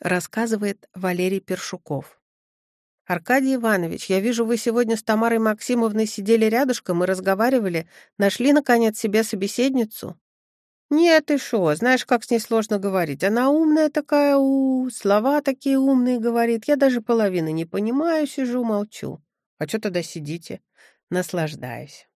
Рассказывает Валерий Першуков. «Аркадий Иванович, я вижу, вы сегодня с Тамарой Максимовной сидели рядышком и разговаривали. Нашли, наконец, себе собеседницу?» «Нет, ты шо, знаешь, как с ней сложно говорить. Она умная такая, у, слова такие умные говорит. Я даже половины не понимаю, сижу, молчу. А что тогда сидите?» «Наслаждаюсь».